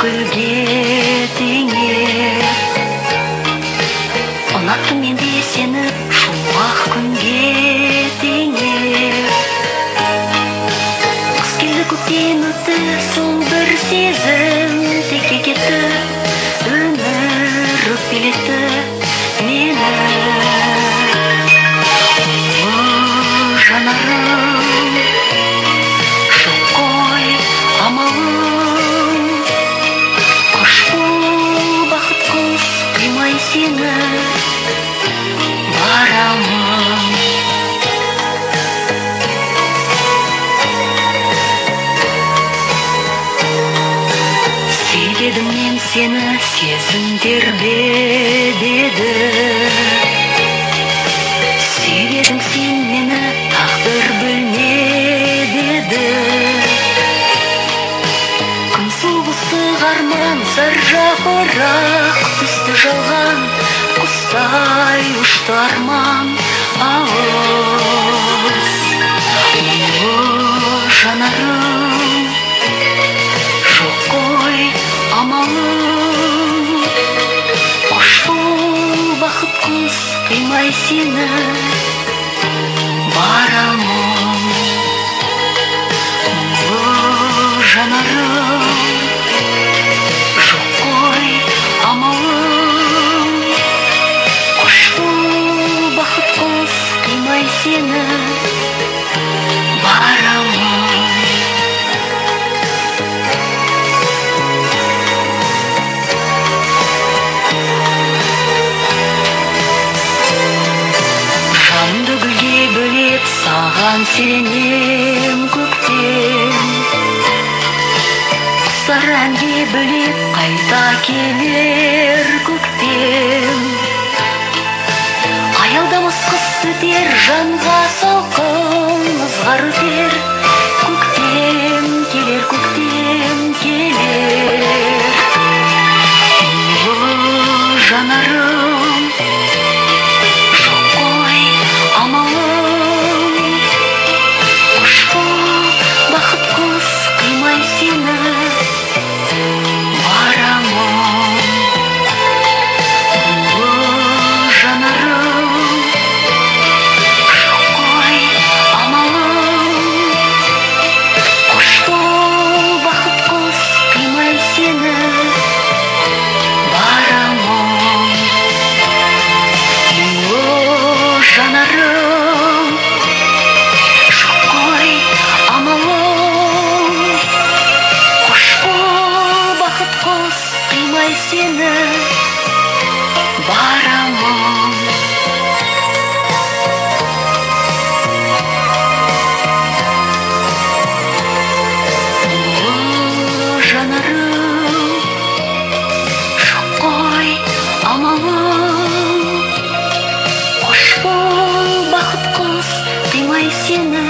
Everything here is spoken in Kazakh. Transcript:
гүлге теңеп ұнаттым мен де сені шуақ күнге теңеп қыс келді көктем өтті сол бір сезім. Сүйдедім мен сені сезім тербеді сүймедің сен мені тағдыр бөлмеді күн соғысы арман зар сені барамын ұлы жанарым жоқ қой амалым қош бол бақыт құс қимай сені саған сенем көктем құстар әнге бөлеп қайта келер амалым қош бол